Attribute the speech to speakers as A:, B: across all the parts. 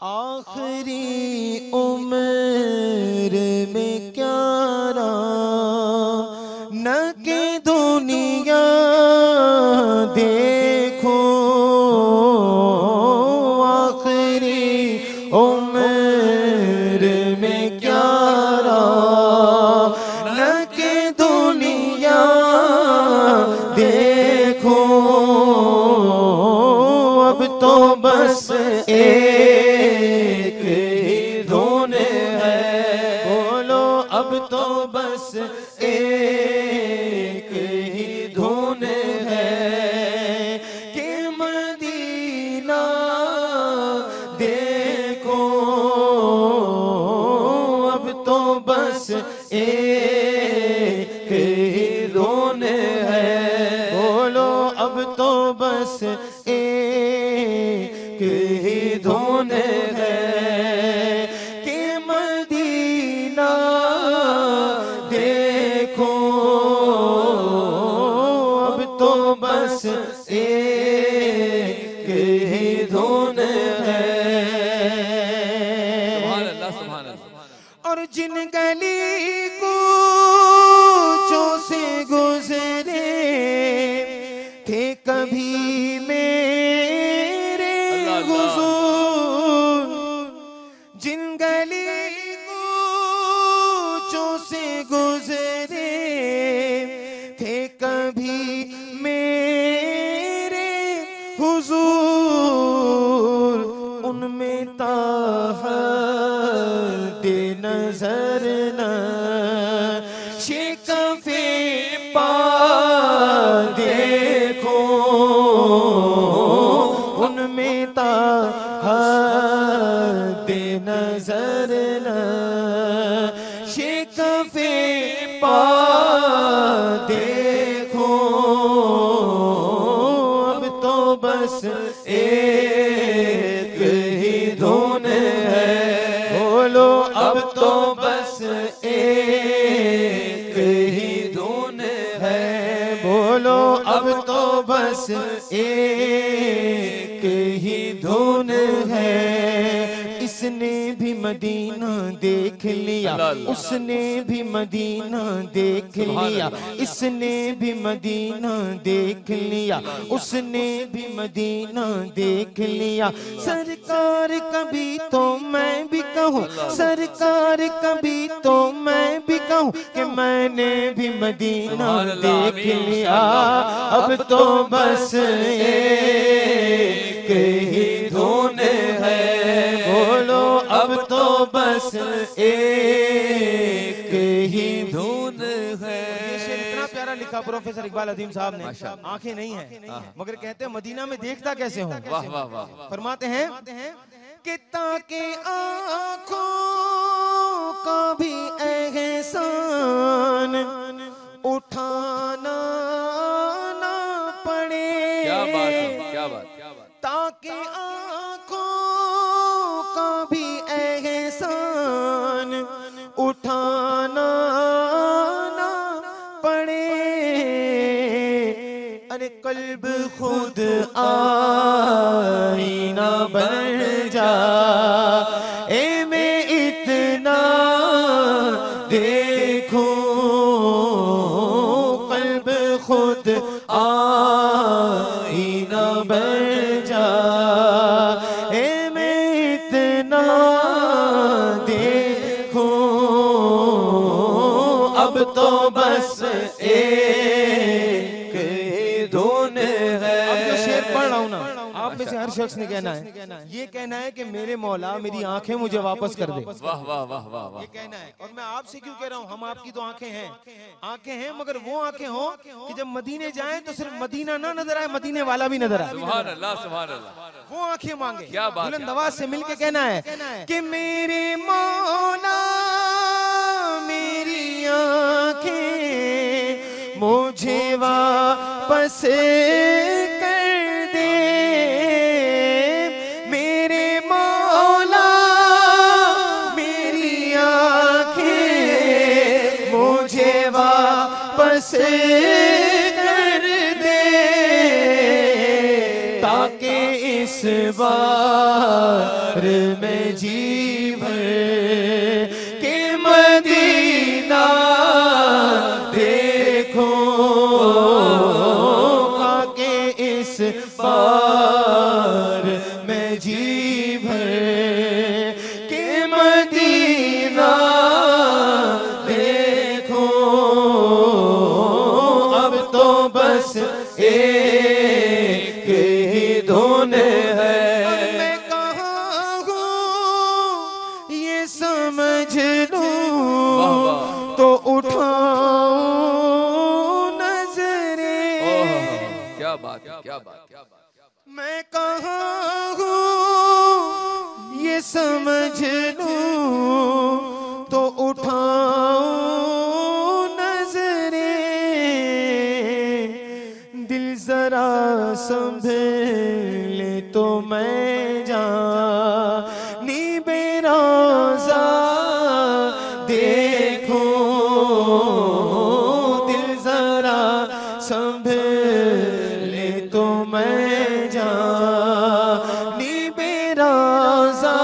A: آخری عمر میں کیا رہا نہ کہ دنیا دیکھو آخری عمر بس ایک ہی دھون ہے۔ بولو، اب تو بس ایک ہی دھون ہے۔ کہ مدینہ دے ایک ہی دھون ہے کہ مدینہ دیکھو۔ اب تو بس ایک ہی دھون ہے
B: سبحان اللہ سبحان اللہ۔
A: اور جن گلی ایک ہی دھون ہے۔ بولو اب تو بس ایک ہی دھون ہے۔ بولو اب تو بس ایک ہی دھون ہے۔ نے بھی مدینہ دیکھ لیا۔ اس نے بھی مدینہ دیکھ لیا اس نے بھی مدینہ دیکھ لیا اس نے بھی مدینہ دیکھ لیا۔ سرکار کبھی تو میں بھی کہوں سرکار کبھی تو میں بھی کہوں کہ میں نے بھی مدینہ دیکھ لیا۔ اب تو بس ایک لکھا پروفیسر اقبال عظیم صاحب نے۔ آنکھیں نہیں ہیں۔ مگر کہتے ہیں مدینہ میں دیکھتا کیسے ہوں؟ فرماتے ہیں کہ تاکہ آنکھوں کا بھی احسان اٹھانا نہ پڑے۔
B: کیا بات ہے کیا بات
A: تاکہ آنکھوں قلب خود آ رہا ہوں نا۔ آپ میں سے ہر شخص نے کہنا ہے۔ یہ کہنا ہے کہ میرے مولا میری آنکھیں مجھے واپس کر دے۔
B: واہ واہ واہ واہ واہ۔
A: یہ کہنا ہے۔ اور میں آپ سے کیوں کہہ رہا ہوں؟ ہم آپ کی تو آنکھیں ہیں۔ آنکھیں ہیں مگر وہ آنکھیں ہوں کہ جب مدینے جائیں تو صرف مدینہ نہ نظر آئے مدینے والا بھی نظر آئے۔
B: سبحان اللہ سبحان اللہ۔
A: وہ آنکھیں مانگے۔ بلند آواز سے مل کے کہنا ہے کہ میرے مولا میری آنکھیں مجھے واپس واپس کر دے تاکہ اس بار میں جی بھر کے مدینہ دیکھو کہ اس بار
B: بات کیا بات
A: میں کہاں ہوں؟ یہ سمجھ لوں تو اٹھاؤں نظریں۔ دل ذرا سنبھلے تو میں جان میں نی بے روزہ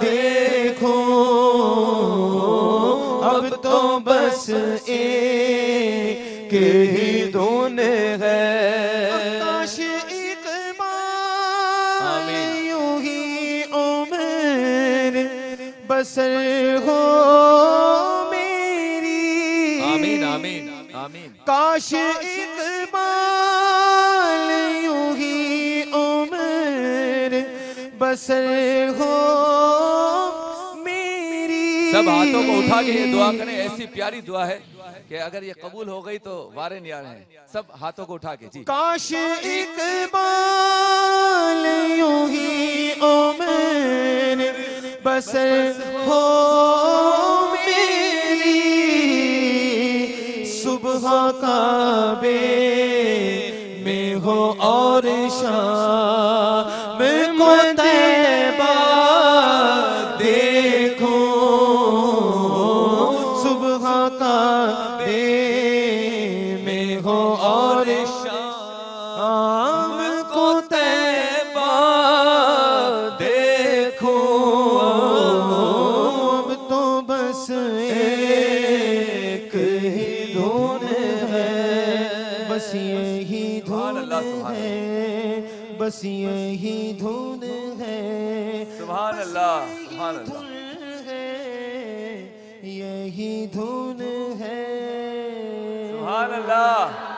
A: دیکھوں اب تو بس ایک ہی دون ہے۔ کاش اقبال
B: آمین۔
A: یوں ہی عمر بسر ہو میری۔
B: آمین آمین آمین۔
A: کاش بسر ہو میری
B: سب ہاتھوں کو اٹھا کے یہ دعا کریں ایسی پیاری دعا ہے کہ اگر یہ قبول ہو گئی تو وارے نیار ہیں۔ سب ہاتھوں کو اٹھا کے جی۔
A: کاش اقبال یوں ہی عمر بسر ہو میری صبح کعبے میں ہو اور شام یہی دھن
B: سبحان
A: ہے بس یہی دھن ہے
B: سبحان اللہ سبحان اللہ۔
A: یہی دھن ہے
B: سبحان اللہ۔